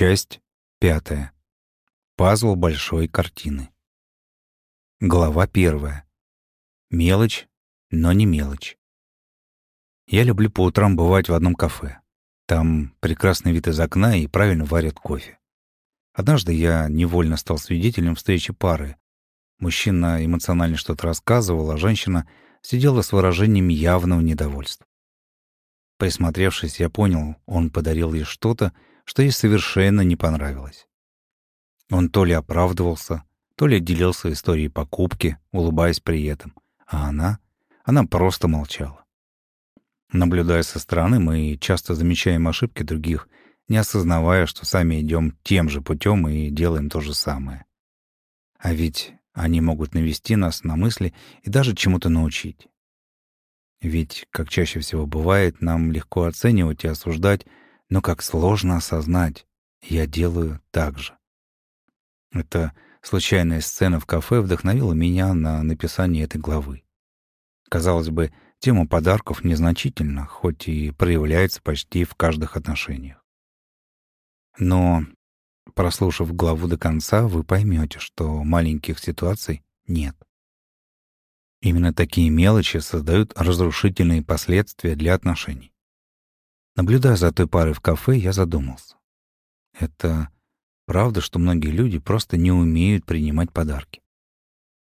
Часть пятая. Пазл большой картины. Глава первая. Мелочь, но не мелочь. Я люблю по утрам бывать в одном кафе. Там прекрасный вид из окна и правильно варят кофе. Однажды я невольно стал свидетелем встречи пары. Мужчина эмоционально что-то рассказывал, а женщина сидела с выражением явного недовольства. Присмотревшись, я понял, он подарил ей что-то, что ей совершенно не понравилось. Он то ли оправдывался, то ли делился историей покупки, улыбаясь при этом, а она, она просто молчала. Наблюдая со стороны, мы часто замечаем ошибки других, не осознавая, что сами идем тем же путем и делаем то же самое. А ведь они могут навести нас на мысли и даже чему-то научить. Ведь, как чаще всего бывает, нам легко оценивать и осуждать, но как сложно осознать, я делаю так же. Эта случайная сцена в кафе вдохновила меня на написание этой главы. Казалось бы, тема подарков незначительна, хоть и проявляется почти в каждых отношениях. Но, прослушав главу до конца, вы поймете, что маленьких ситуаций нет. Именно такие мелочи создают разрушительные последствия для отношений. Наблюдая за той парой в кафе, я задумался. Это правда, что многие люди просто не умеют принимать подарки.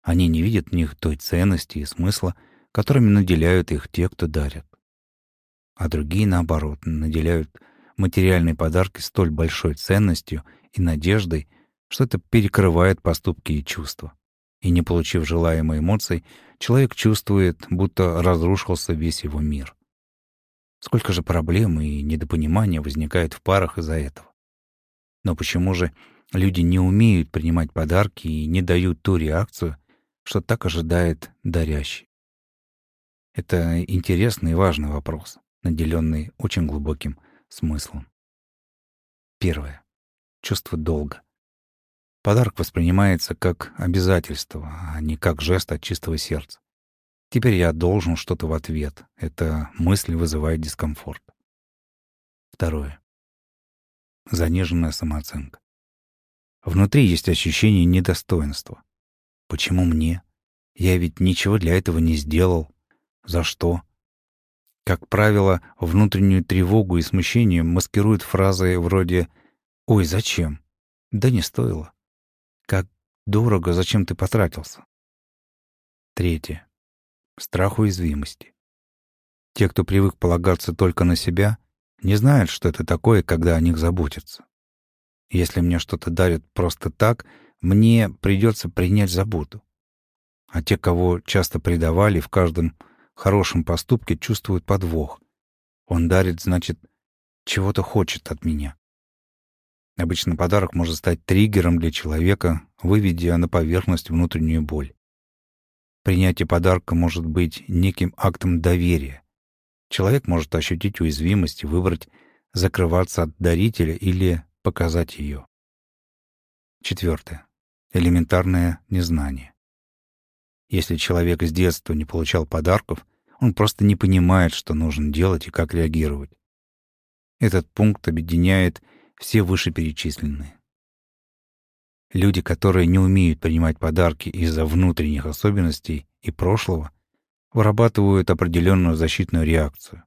Они не видят в них той ценности и смысла, которыми наделяют их те, кто дарят. А другие, наоборот, наделяют материальные подарки столь большой ценностью и надеждой, что это перекрывает поступки и чувства. И не получив желаемой эмоций, человек чувствует, будто разрушился весь его мир. Сколько же проблем и недопонимания возникает в парах из-за этого. Но почему же люди не умеют принимать подарки и не дают ту реакцию, что так ожидает дарящий? Это интересный и важный вопрос, наделенный очень глубоким смыслом. Первое. Чувство долга. Подарок воспринимается как обязательство, а не как жест от чистого сердца. Теперь я должен что-то в ответ. Эта мысль вызывает дискомфорт. Второе. Заниженная самооценка. Внутри есть ощущение недостоинства. Почему мне? Я ведь ничего для этого не сделал. За что? Как правило, внутреннюю тревогу и смущение маскируют фразы вроде «Ой, зачем?» «Да не стоило». «Как дорого, зачем ты потратился?» Третье. Страх уязвимости. Те, кто привык полагаться только на себя, не знают, что это такое, когда о них заботятся. Если мне что-то дарят просто так, мне придется принять заботу. А те, кого часто предавали в каждом хорошем поступке чувствуют подвох. Он дарит, значит, чего-то хочет от меня. Обычно подарок может стать триггером для человека, выведя на поверхность внутреннюю боль. Принятие подарка может быть неким актом доверия. Человек может ощутить уязвимость и выбрать закрываться от дарителя или показать ее. Четвертое. Элементарное незнание. Если человек с детства не получал подарков, он просто не понимает, что нужно делать и как реагировать. Этот пункт объединяет все вышеперечисленные. Люди, которые не умеют принимать подарки из-за внутренних особенностей и прошлого, вырабатывают определенную защитную реакцию.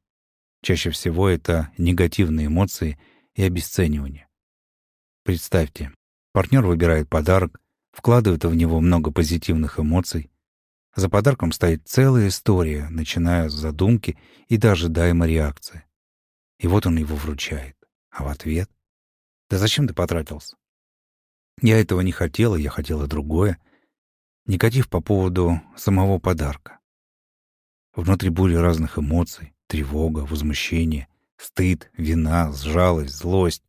Чаще всего это негативные эмоции и обесценивание. Представьте, партнер выбирает подарок, вкладывает в него много позитивных эмоций, за подарком стоит целая история, начиная с задумки и до ожидаемой реакции. И вот он его вручает. А в ответ? Да зачем ты потратился? Я этого не хотела, я хотела другое. Негатив по поводу самого подарка. Внутри бури разных эмоций, тревога, возмущение, стыд, вина, жалость, злость.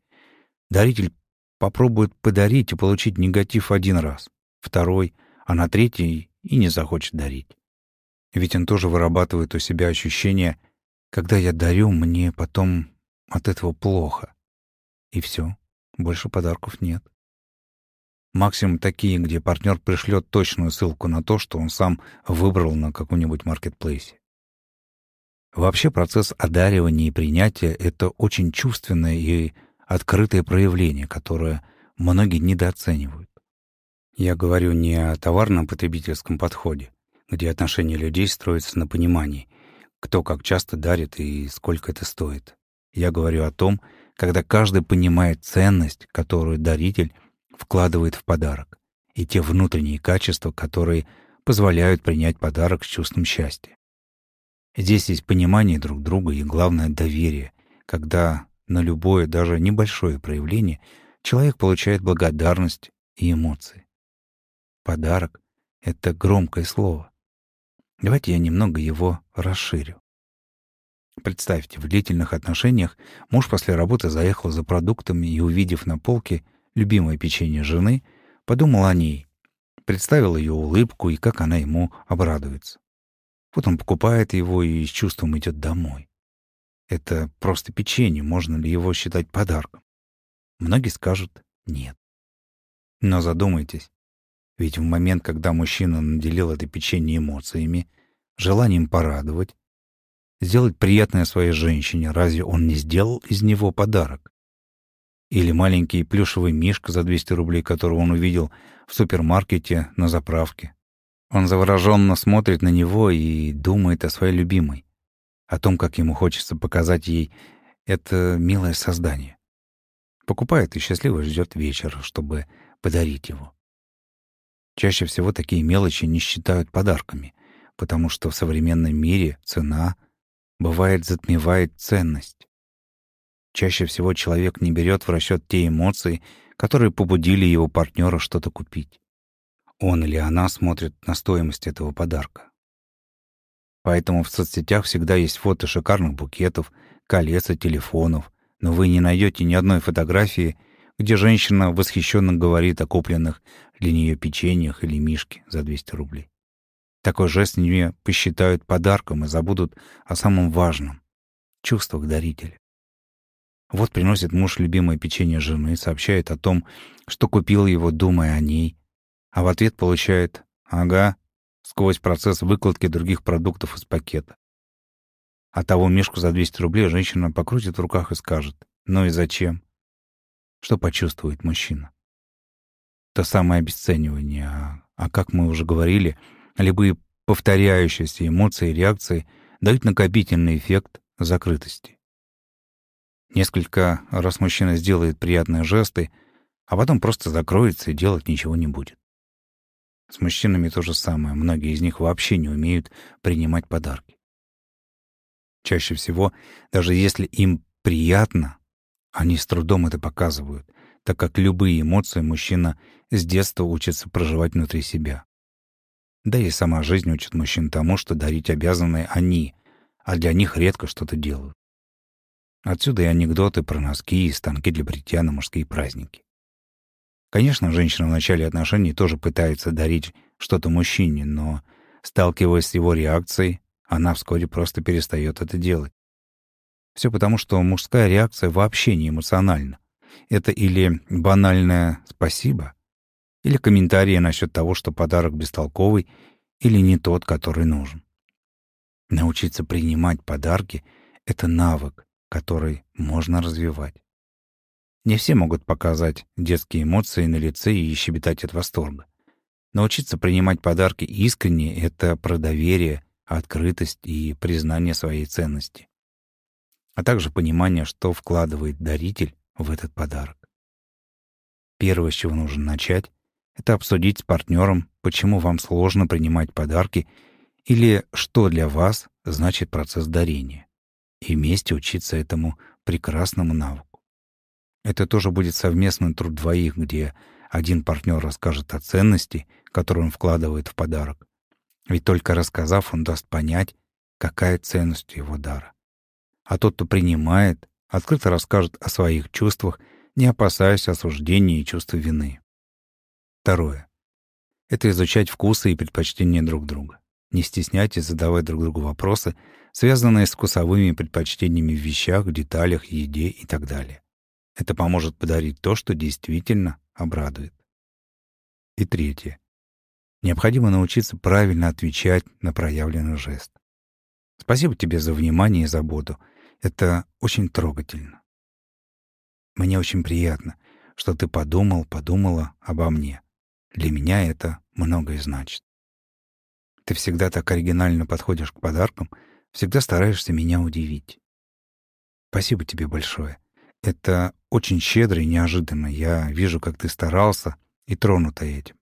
Даритель попробует подарить и получить негатив один раз, второй, а на третий и не захочет дарить. Ведь он тоже вырабатывает у себя ощущение, когда я дарю, мне потом от этого плохо. И все, больше подарков нет. Максимум такие, где партнер пришлет точную ссылку на то, что он сам выбрал на каком-нибудь маркетплейсе. Вообще процесс одаривания и принятия — это очень чувственное и открытое проявление, которое многие недооценивают. Я говорю не о товарном потребительском подходе, где отношения людей строятся на понимании, кто как часто дарит и сколько это стоит. Я говорю о том, когда каждый понимает ценность, которую даритель вкладывает в подарок, и те внутренние качества, которые позволяют принять подарок с чувством счастья. Здесь есть понимание друг друга и, главное, доверие, когда на любое, даже небольшое проявление человек получает благодарность и эмоции. Подарок — это громкое слово. Давайте я немного его расширю. Представьте, в длительных отношениях муж после работы заехал за продуктами и, увидев на полке любимое печенье жены, подумал о ней, представил ее улыбку и как она ему обрадуется. Вот он покупает его и с чувством идет домой. Это просто печенье, можно ли его считать подарком? Многие скажут «нет». Но задумайтесь, ведь в момент, когда мужчина наделил это печенье эмоциями, желанием порадовать, сделать приятное своей женщине, разве он не сделал из него подарок? Или маленький плюшевый мишка за 200 рублей, которого он увидел в супермаркете на заправке. Он завороженно смотрит на него и думает о своей любимой, о том, как ему хочется показать ей это милое создание. Покупает и счастливо ждет вечера, чтобы подарить его. Чаще всего такие мелочи не считают подарками, потому что в современном мире цена, бывает, затмевает ценность. Чаще всего человек не берет в расчет те эмоции, которые побудили его партнера что-то купить. Он или она смотрит на стоимость этого подарка. Поэтому в соцсетях всегда есть фото шикарных букетов, колец и телефонов, но вы не найдете ни одной фотографии, где женщина восхищенно говорит о купленных для нее печеньях или мишке за 200 рублей. Такой жест не посчитают подарком и забудут о самом важном — чувствах дарителя. Вот приносит муж любимое печенье жены, сообщает о том, что купил его, думая о ней, а в ответ получает «Ага», сквозь процесс выкладки других продуктов из пакета. А того мишку за 200 рублей женщина покрутит в руках и скажет «Ну и зачем?» Что почувствует мужчина? То самое обесценивание. А, а как мы уже говорили, любые повторяющиеся эмоции и реакции дают накопительный эффект закрытости. Несколько раз мужчина сделает приятные жесты, а потом просто закроется и делать ничего не будет. С мужчинами то же самое. Многие из них вообще не умеют принимать подарки. Чаще всего, даже если им приятно, они с трудом это показывают, так как любые эмоции мужчина с детства учится проживать внутри себя. Да и сама жизнь учит мужчин тому, что дарить обязаны они, а для них редко что-то делают. Отсюда и анекдоты про носки и станки для бритья на мужские праздники. Конечно, женщина в начале отношений тоже пытается дарить что-то мужчине, но, сталкиваясь с его реакцией, она вскоре просто перестает это делать. Все потому, что мужская реакция вообще не эмоциональна. Это или банальное «спасибо», или комментарии насчет того, что подарок бестолковый или не тот, который нужен. Научиться принимать подарки — это навык, который можно развивать. Не все могут показать детские эмоции на лице и щебетать от восторга. Научиться принимать подарки искренне — это про доверие, открытость и признание своей ценности. А также понимание, что вкладывает даритель в этот подарок. Первое, с чего нужно начать, это обсудить с партнером, почему вам сложно принимать подарки или что для вас значит процесс дарения. И вместе учиться этому прекрасному навыку. Это тоже будет совместный труд двоих, где один партнер расскажет о ценности, которую он вкладывает в подарок. Ведь только рассказав, он даст понять, какая ценность его дара. А тот, кто принимает, открыто расскажет о своих чувствах, не опасаясь осуждения и чувства вины. Второе. Это изучать вкусы и предпочтения друг друга. Не стесняйтесь задавать друг другу вопросы, связанные с вкусовыми предпочтениями в вещах, деталях, еде и так далее. Это поможет подарить то, что действительно обрадует. И третье. Необходимо научиться правильно отвечать на проявленный жест. Спасибо тебе за внимание и заботу. Это очень трогательно. Мне очень приятно, что ты подумал, подумала обо мне. Для меня это многое значит. Ты всегда так оригинально подходишь к подаркам, всегда стараешься меня удивить. Спасибо тебе большое. Это очень щедро и неожиданно. Я вижу, как ты старался и тронута этим.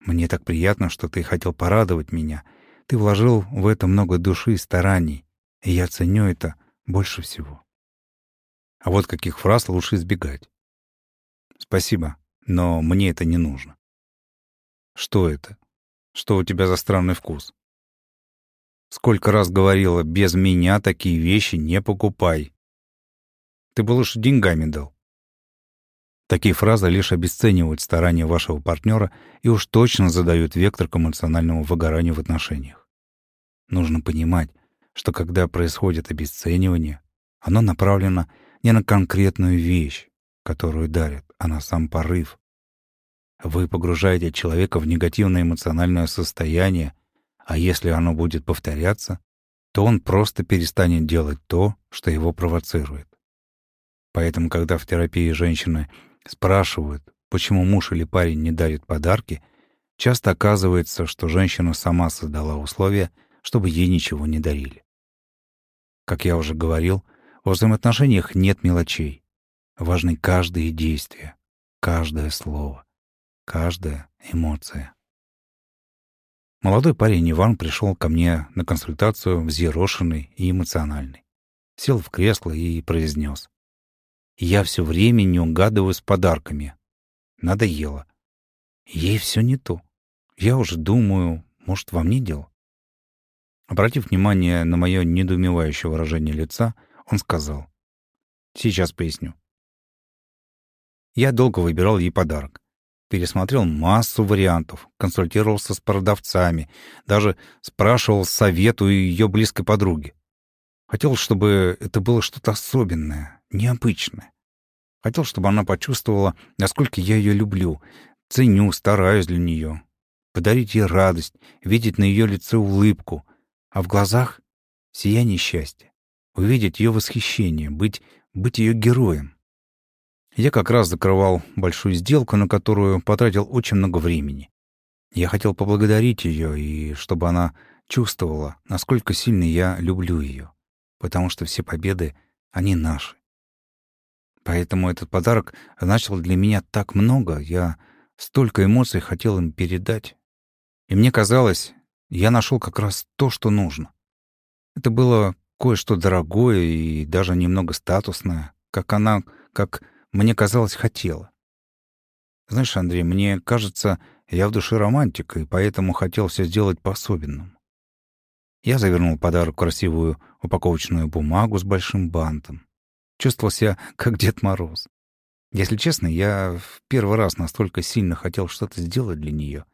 Мне так приятно, что ты хотел порадовать меня. Ты вложил в это много души и стараний, и я ценю это больше всего. А вот каких фраз лучше избегать. Спасибо, но мне это не нужно. Что это? Что у тебя за странный вкус? Сколько раз говорила, без меня такие вещи не покупай. Ты бы лучше деньгами дал. Такие фразы лишь обесценивают старания вашего партнера и уж точно задают вектор к эмоциональному выгоранию в отношениях. Нужно понимать, что когда происходит обесценивание, оно направлено не на конкретную вещь, которую дарят, а на сам порыв, вы погружаете человека в негативное эмоциональное состояние, а если оно будет повторяться, то он просто перестанет делать то, что его провоцирует. Поэтому, когда в терапии женщины спрашивают, почему муж или парень не дарит подарки, часто оказывается, что женщина сама создала условия, чтобы ей ничего не дарили. Как я уже говорил, во взаимоотношениях нет мелочей. Важны каждое действие, каждое слово каждая эмоция. Молодой парень Иван пришел ко мне на консультацию взъерошенный и эмоциональный. Сел в кресло и произнес. «Я все время не угадываю с подарками. Надоело. Ей все не то. Я уже думаю, может, во мне дело?» Обратив внимание на мое недоумевающее выражение лица, он сказал. «Сейчас поясню. Я долго выбирал ей подарок пересмотрел массу вариантов, консультировался с продавцами, даже спрашивал совет у ее близкой подруги. Хотел, чтобы это было что-то особенное, необычное. Хотел, чтобы она почувствовала, насколько я ее люблю, ценю, стараюсь для нее. Подарить ей радость, видеть на ее лице улыбку, а в глазах — сияние счастья. Увидеть ее восхищение, быть, быть ее героем. Я как раз закрывал большую сделку, на которую потратил очень много времени. Я хотел поблагодарить ее, и чтобы она чувствовала, насколько сильно я люблю ее, потому что все победы, они наши. Поэтому этот подарок значил для меня так много, я столько эмоций хотел им передать. И мне казалось, я нашел как раз то, что нужно. Это было кое-что дорогое и даже немного статусное, как она, как мне казалось, хотела. Знаешь, Андрей, мне кажется, я в душе романтик, и поэтому хотел все сделать по-особенному. Я завернул подарок в красивую упаковочную бумагу с большим бантом. Чувствовал себя как Дед Мороз. Если честно, я в первый раз настолько сильно хотел что-то сделать для нее.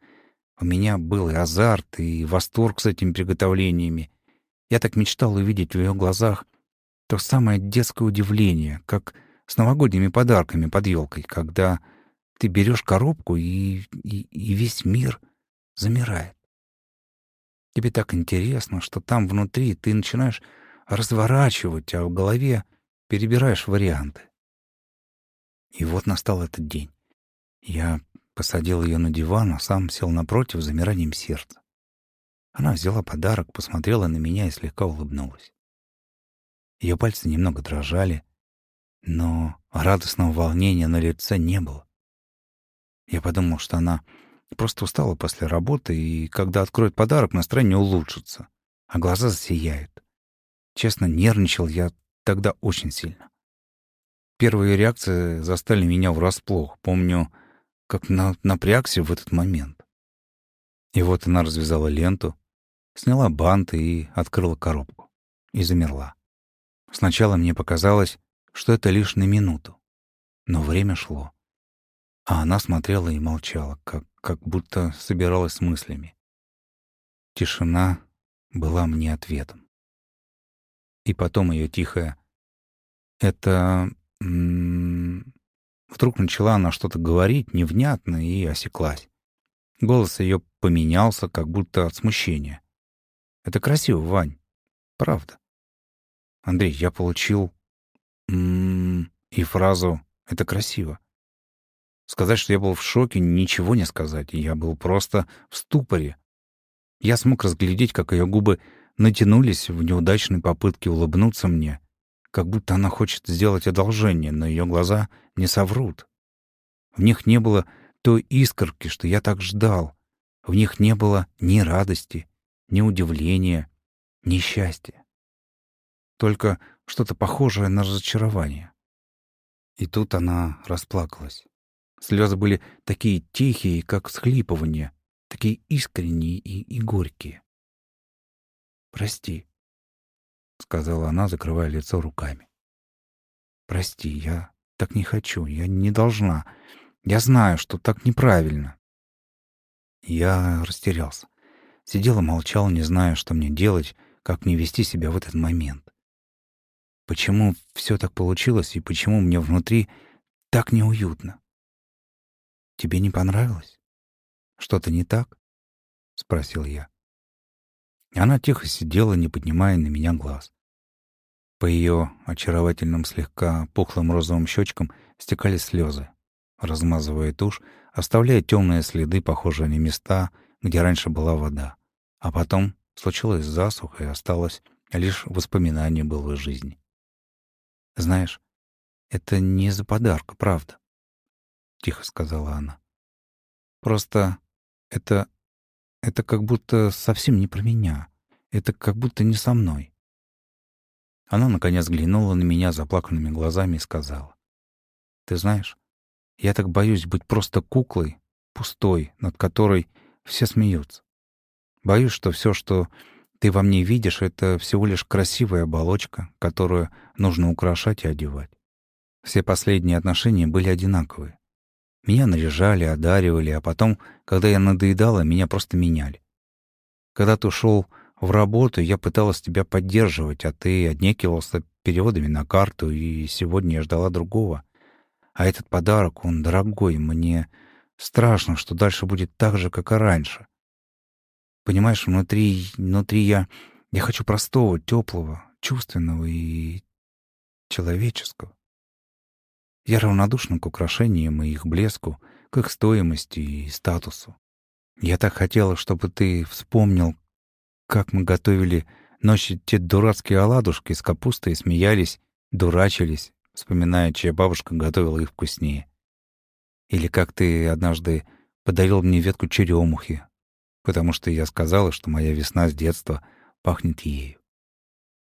У меня был и азарт, и восторг с этими приготовлениями. Я так мечтал увидеть в ее глазах то самое детское удивление, как с новогодними подарками под елкой, когда ты берешь коробку, и, и, и весь мир замирает. Тебе так интересно, что там внутри ты начинаешь разворачивать, а в голове перебираешь варианты. И вот настал этот день. Я посадил ее на диван, а сам сел напротив с замиранием сердца. Она взяла подарок, посмотрела на меня и слегка улыбнулась. Ее пальцы немного дрожали, но радостного волнения на лице не было. Я подумал, что она просто устала после работы, и когда откроет подарок, настроение улучшится, а глаза засияют. Честно, нервничал я тогда очень сильно. Первые реакции застали меня врасплох. Помню, как на напрягся в этот момент. И вот она развязала ленту, сняла бант и открыла коробку. И замерла. Сначала мне показалось, что это лишь на минуту. Но время шло. А она смотрела и молчала, как, как будто собиралась с мыслями. Тишина была мне ответом. И потом ее тихое «Это...» Вдруг начала она что-то говорить невнятно и осеклась. Голос ее поменялся, как будто от смущения. «Это красиво, Вань. Правда. Андрей, я получил И фразу «это красиво». Сказать, что я был в шоке, ничего не сказать. Я был просто в ступоре. Я смог разглядеть, как ее губы натянулись в неудачной попытке улыбнуться мне, как будто она хочет сделать одолжение, но ее глаза не соврут. В них не было той искорки, что я так ждал. В них не было ни радости, ни удивления, ни счастья. Только что-то похожее на разочарование. И тут она расплакалась. Слезы были такие тихие, как схлипывание, такие искренние и, и горькие. «Прости», — сказала она, закрывая лицо руками. «Прости, я так не хочу, я не должна. Я знаю, что так неправильно». Я растерялся. Сидел и молчал, не зная, что мне делать, как мне вести себя в этот момент. Почему все так получилось и почему мне внутри так неуютно? Тебе не понравилось? Что-то не так? Спросил я. Она тихо сидела, не поднимая на меня глаз. По ее очаровательным слегка пухлым розовым щечкам стекали слезы, размазывая тушь, оставляя темные следы, похожие на места, где раньше была вода. А потом случилась засуха, и осталось лишь воспоминание былой жизни. Знаешь, это не из-за подарка, правда, — тихо сказала она. Просто это... это как будто совсем не про меня. Это как будто не со мной. Она, наконец, взглянула на меня заплаканными глазами и сказала. «Ты знаешь, я так боюсь быть просто куклой, пустой, над которой все смеются. Боюсь, что все, что ты во мне видишь, это всего лишь красивая оболочка, которую нужно украшать и одевать. Все последние отношения были одинаковые. Меня наряжали, одаривали, а потом, когда я надоедала, меня просто меняли. Когда ты ушел в работу, я пыталась тебя поддерживать, а ты отнекивался переводами на карту, и сегодня я ждала другого. А этот подарок, он дорогой, мне страшно, что дальше будет так же, как и раньше. Понимаешь, внутри, внутри я... Я хочу простого, теплого, чувственного и человеческого. Я равнодушна к украшениям и их блеску, к их стоимости и статусу. Я так хотела, чтобы ты вспомнил, как мы готовили ночью те дурацкие оладушки с капустой смеялись, дурачились, вспоминая, чья бабушка готовила их вкуснее. Или как ты однажды подарил мне ветку черемухи, потому что я сказала, что моя весна с детства пахнет ею.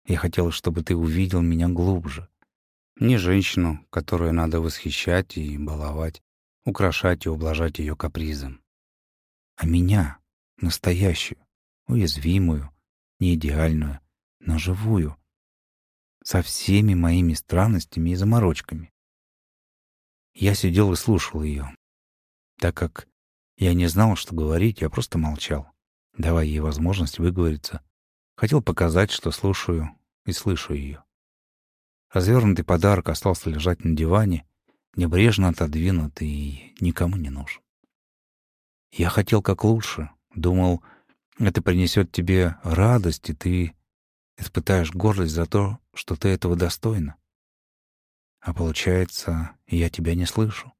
Я хотела, чтобы ты увидел меня глубже. Не женщину, которую надо восхищать и баловать, украшать и ублажать ее капризом, а меня, настоящую, уязвимую, неидеальную, но живую, со всеми моими странностями и заморочками. Я сидел и слушал ее, так как я не знал, что говорить, я просто молчал, давая ей возможность выговориться. Хотел показать, что слушаю и слышу ее. Развернутый подарок остался лежать на диване, небрежно отодвинут и никому не нужен. Я хотел как лучше, думал, это принесет тебе радость, и ты испытаешь гордость за то, что ты этого достойна. А получается, я тебя не слышу,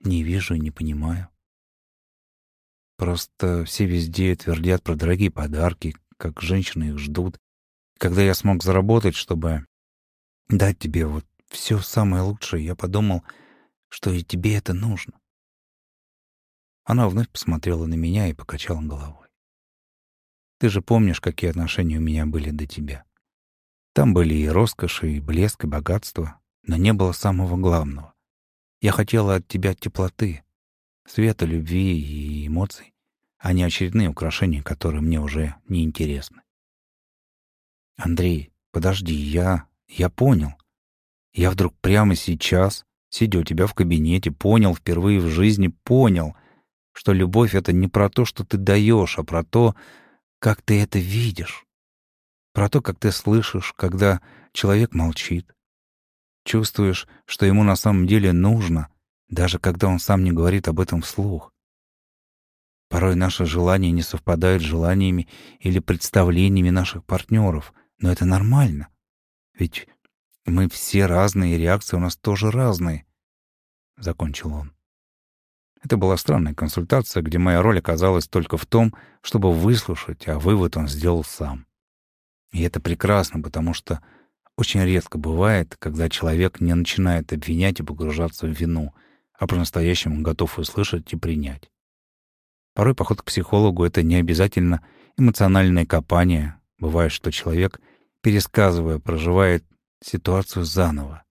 не вижу и не понимаю. Просто все везде твердят про дорогие подарки, как женщины их ждут. Когда я смог заработать, чтобы дать тебе вот все самое лучшее, я подумал, что и тебе это нужно. Она вновь посмотрела на меня и покачала головой. Ты же помнишь, какие отношения у меня были до тебя. Там были и роскошь, и блеск, и богатство, но не было самого главного. Я хотела от тебя теплоты, света, любви и эмоций а не очередные украшения, которые мне уже не интересны. Андрей, подожди, я... я понял. Я вдруг прямо сейчас, сидя у тебя в кабинете, понял, впервые в жизни понял, что любовь — это не про то, что ты даешь, а про то, как ты это видишь. Про то, как ты слышишь, когда человек молчит. Чувствуешь, что ему на самом деле нужно, даже когда он сам не говорит об этом вслух. Порой наши желания не совпадают с желаниями или представлениями наших партнеров, но это нормально. Ведь Мы все разные, и реакции у нас тоже разные», — закончил он. Это была странная консультация, где моя роль оказалась только в том, чтобы выслушать, а вывод он сделал сам. И это прекрасно, потому что очень редко бывает, когда человек не начинает обвинять и погружаться в вину, а по-настоящему готов услышать и принять. Порой поход к психологу — это не обязательно эмоциональное копание. Бывает, что человек, пересказывая, проживает ситуацию заново.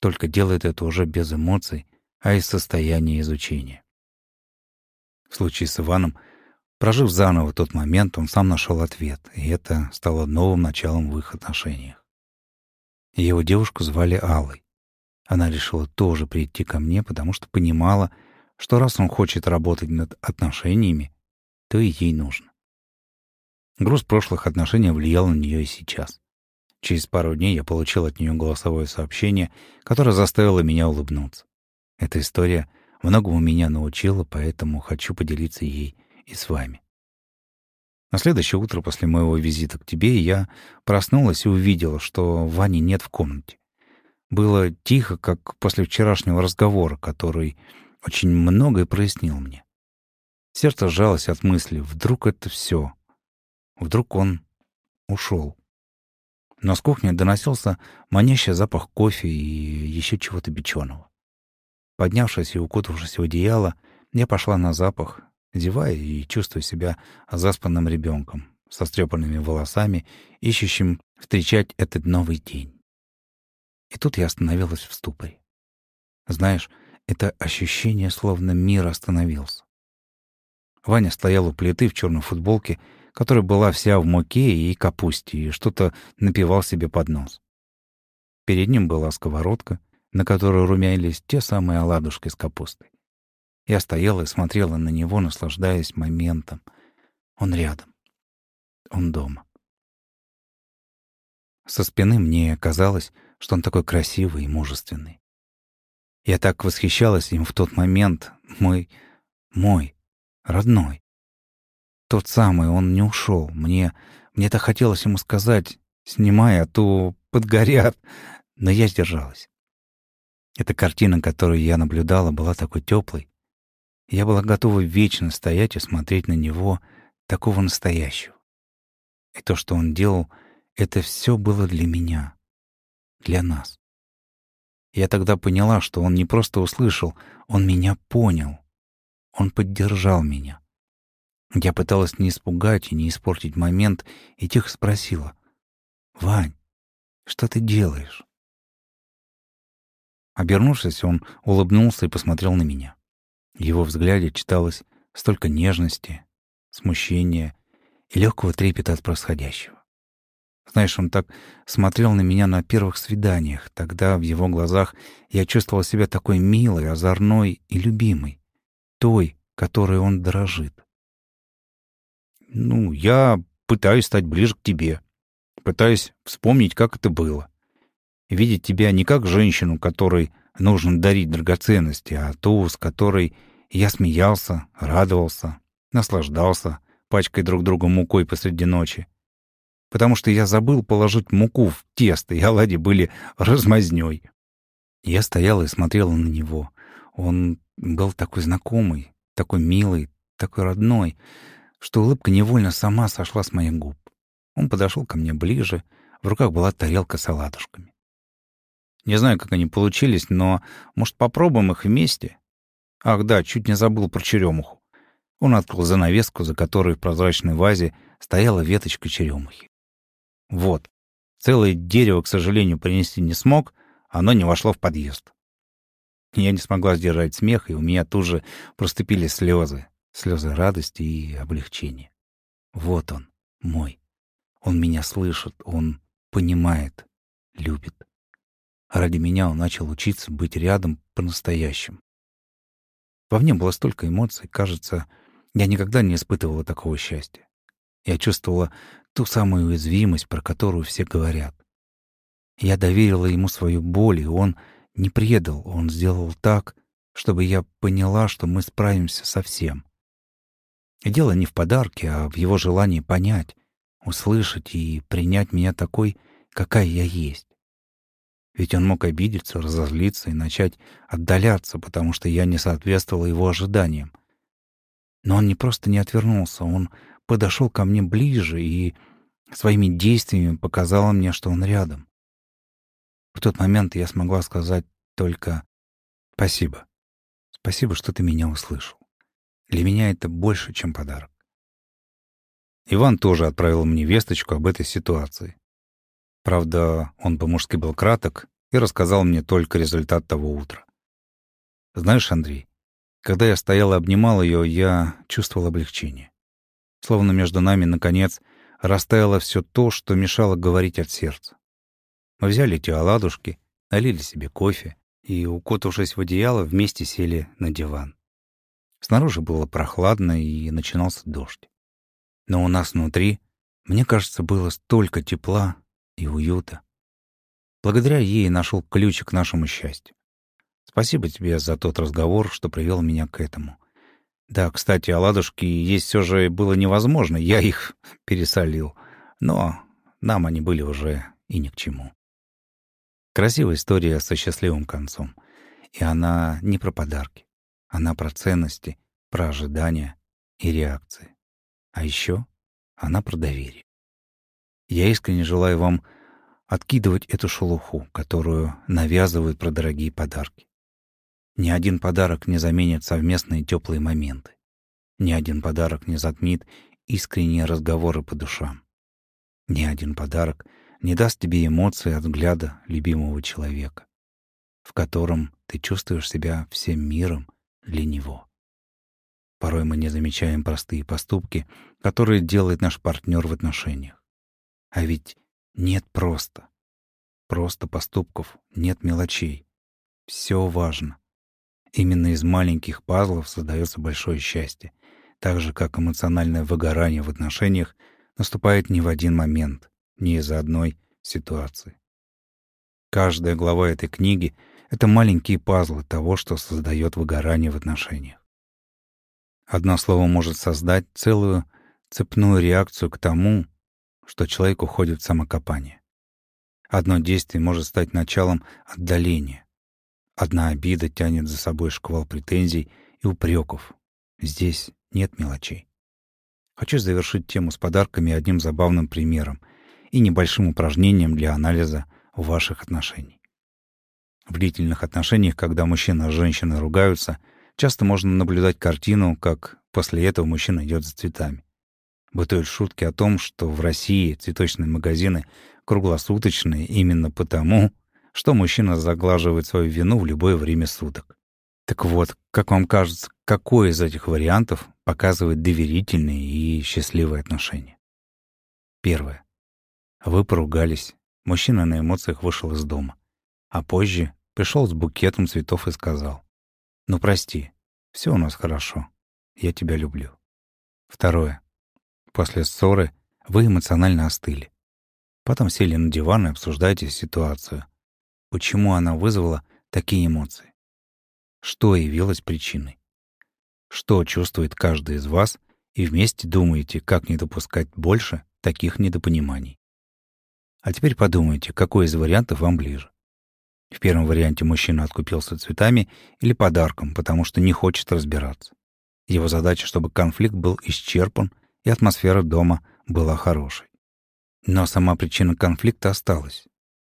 Только делает это уже без эмоций, а из состояния изучения. В случае с Иваном, прожив заново тот момент, он сам нашел ответ, и это стало новым началом в их отношениях. Его девушку звали Аллой. Она решила тоже прийти ко мне, потому что понимала, что раз он хочет работать над отношениями, то и ей нужно. Груз прошлых отношений влиял на нее и сейчас. Через пару дней я получил от нее голосовое сообщение, которое заставило меня улыбнуться. Эта история многому меня научила, поэтому хочу поделиться ей и с вами. На следующее утро после моего визита к тебе я проснулась и увидела, что Вани нет в комнате. Было тихо, как после вчерашнего разговора, который очень многое прояснил мне. Сердце сжалось от мысли, вдруг это все. Вдруг он ушел. Но с кухни доносился манящий запах кофе и еще чего-то печеного. Поднявшись и укутавшись в одеяло, я пошла на запах, зевая и чувствуя себя заспанным ребенком, со стрепанными волосами, ищущим встречать этот новый день. И тут я остановилась в ступоре. Знаешь, это ощущение, словно мир остановился. Ваня стоял у плиты в черной футболке, которая была вся в муке и капусте, и что-то напивал себе под нос. Перед ним была сковородка, на которой румянились те самые оладушки с капустой. Я стояла и смотрела на него, наслаждаясь моментом. Он рядом. Он дома. Со спины мне казалось, что он такой красивый и мужественный. Я так восхищалась им в тот момент. Мой, мой, родной. Тот самый, он не ушел. Мне, мне так хотелось ему сказать, снимай, а то подгорят. Но я сдержалась. Эта картина, которую я наблюдала, была такой теплой. Я была готова вечно стоять и смотреть на него, такого настоящего. И то, что он делал, это все было для меня, для нас. Я тогда поняла, что он не просто услышал, он меня понял. Он поддержал меня. Я пыталась не испугать и не испортить момент, и тихо спросила. «Вань, что ты делаешь?» Обернувшись, он улыбнулся и посмотрел на меня. В его взгляде читалось столько нежности, смущения и легкого трепета от происходящего. Знаешь, он так смотрел на меня на первых свиданиях. Тогда в его глазах я чувствовал себя такой милой, озорной и любимой. Той, которой он дорожит. «Ну, я пытаюсь стать ближе к тебе. Пытаюсь вспомнить, как это было видеть тебя не как женщину, которой нужно дарить драгоценности, а ту, с которой я смеялся, радовался, наслаждался, пачкой друг друга мукой посреди ночи. Потому что я забыл положить муку в тесто, и оладьи были размазнёй. Я стояла и смотрела на него. Он был такой знакомый, такой милый, такой родной, что улыбка невольно сама сошла с моих губ. Он подошел ко мне ближе, в руках была тарелка с оладушками. Не знаю, как они получились, но, может, попробуем их вместе? Ах да, чуть не забыл про черемуху. Он открыл занавеску, за которой в прозрачной вазе стояла веточка черемухи. Вот. Целое дерево, к сожалению, принести не смог, оно не вошло в подъезд. Я не смогла сдержать смех, и у меня тут же проступили слезы. Слезы радости и облегчения. Вот он, мой. Он меня слышит, он понимает, любит. Ради меня он начал учиться быть рядом по-настоящему. Во мне было столько эмоций, кажется, я никогда не испытывала такого счастья. Я чувствовала ту самую уязвимость, про которую все говорят. Я доверила ему свою боль, и он не предал, он сделал так, чтобы я поняла, что мы справимся со всем. И дело не в подарке, а в его желании понять, услышать и принять меня такой, какая я есть. Ведь он мог обидеться, разозлиться и начать отдаляться, потому что я не соответствовал его ожиданиям. Но он не просто не отвернулся, он подошел ко мне ближе и своими действиями показал мне, что он рядом. В тот момент я смогла сказать только «спасибо». Спасибо, что ты меня услышал. Для меня это больше, чем подарок. Иван тоже отправил мне весточку об этой ситуации. Правда, он по-мужски был краток и рассказал мне только результат того утра. Знаешь, Андрей, когда я стоял и обнимал ее, я чувствовал облегчение. Словно между нами, наконец, растаяло все то, что мешало говорить от сердца. Мы взяли эти оладушки, налили себе кофе и, укутавшись в одеяло, вместе сели на диван. Снаружи было прохладно и начинался дождь. Но у нас внутри, мне кажется, было столько тепла и уюта. Благодаря ей нашел ключ к нашему счастью. Спасибо тебе за тот разговор, что привел меня к этому. Да, кстати, оладушки есть все же было невозможно, я их пересолил. Но нам они были уже и ни к чему. Красивая история со счастливым концом. И она не про подарки. Она про ценности, про ожидания и реакции. А еще она про доверие. Я искренне желаю вам откидывать эту шелуху, которую навязывают про дорогие подарки. Ни один подарок не заменит совместные теплые моменты. Ни один подарок не затмит искренние разговоры по душам. Ни один подарок не даст тебе эмоции от взгляда любимого человека, в котором ты чувствуешь себя всем миром для него. Порой мы не замечаем простые поступки, которые делает наш партнер в отношениях. А ведь нет просто. Просто поступков, нет мелочей. Все важно. Именно из маленьких пазлов создается большое счастье, так же, как эмоциональное выгорание в отношениях наступает не в один момент, не из-за одной ситуации. Каждая глава этой книги — это маленькие пазлы того, что создает выгорание в отношениях. Одно слово может создать целую цепную реакцию к тому, что человек уходит в самокопание. Одно действие может стать началом отдаления. Одна обида тянет за собой шквал претензий и упреков. Здесь нет мелочей. Хочу завершить тему с подарками одним забавным примером и небольшим упражнением для анализа ваших отношений. В длительных отношениях, когда мужчина и женщина ругаются, часто можно наблюдать картину, как после этого мужчина идет за цветами. Бытуют шутки о том, что в России цветочные магазины круглосуточные именно потому, что мужчина заглаживает свою вину в любое время суток. Так вот, как вам кажется, какой из этих вариантов показывает доверительные и счастливые отношения? Первое. Вы поругались, мужчина на эмоциях вышел из дома, а позже пришел с букетом цветов и сказал, «Ну прости, все у нас хорошо, я тебя люблю». Второе. После ссоры вы эмоционально остыли. Потом сели на диван и обсуждаете ситуацию. Почему она вызвала такие эмоции? Что явилось причиной? Что чувствует каждый из вас, и вместе думаете, как не допускать больше таких недопониманий. А теперь подумайте, какой из вариантов вам ближе. В первом варианте мужчина откупился цветами или подарком, потому что не хочет разбираться. Его задача, чтобы конфликт был исчерпан и атмосфера дома была хорошей. Но сама причина конфликта осталась.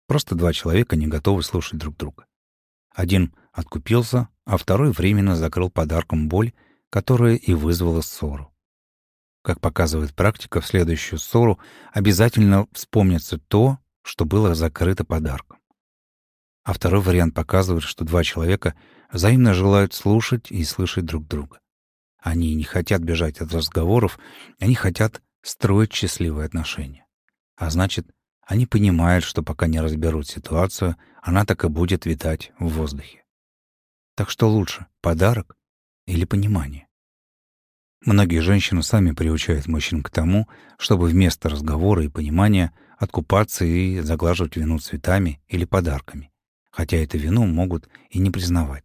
Просто два человека не готовы слушать друг друга. Один откупился, а второй временно закрыл подарком боль, которая и вызвала ссору. Как показывает практика, в следующую ссору обязательно вспомнится то, что было закрыто подарком. А второй вариант показывает, что два человека взаимно желают слушать и слышать друг друга. Они не хотят бежать от разговоров, они хотят строить счастливые отношения. А значит, они понимают, что пока не разберут ситуацию, она так и будет витать в воздухе. Так что лучше, подарок или понимание? Многие женщины сами приучают мужчин к тому, чтобы вместо разговора и понимания откупаться и заглаживать вину цветами или подарками, хотя эту вину могут и не признавать.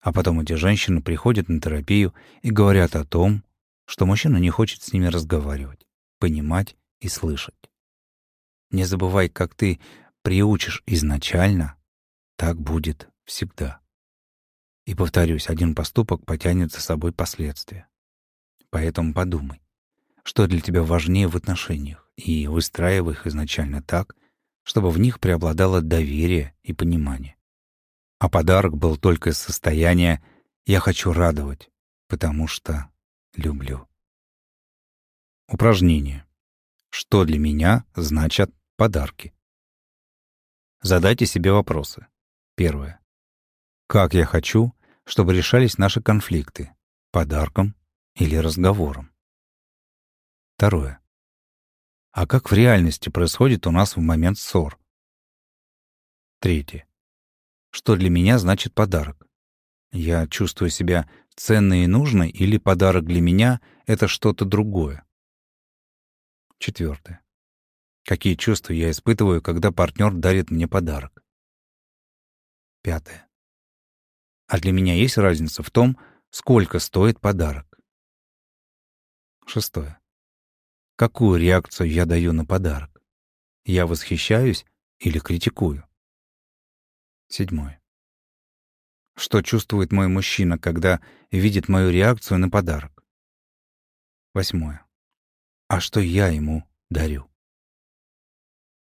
А потом эти женщины приходят на терапию и говорят о том, что мужчина не хочет с ними разговаривать, понимать и слышать. Не забывай, как ты приучишь изначально, так будет всегда. И повторюсь, один поступок потянет за собой последствия. Поэтому подумай, что для тебя важнее в отношениях, и выстраивай их изначально так, чтобы в них преобладало доверие и понимание. А подарок был только из состояния «я хочу радовать, потому что люблю». Упражнение. Что для меня значат подарки? Задайте себе вопросы. Первое. Как я хочу, чтобы решались наши конфликты? Подарком или разговором? Второе. А как в реальности происходит у нас в момент ссор? Третье. Что для меня значит подарок? Я чувствую себя ценной и нужной или подарок для меня — это что-то другое? Четвертое. Какие чувства я испытываю, когда партнер дарит мне подарок? Пятое. А для меня есть разница в том, сколько стоит подарок? Шестое. Какую реакцию я даю на подарок? Я восхищаюсь или критикую? Седьмое. Что чувствует мой мужчина, когда видит мою реакцию на подарок? Восьмое. А что я ему дарю?